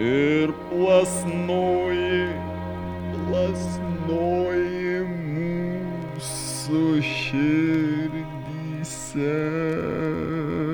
Ir plasnoji, plasnoji mūsų širdyse.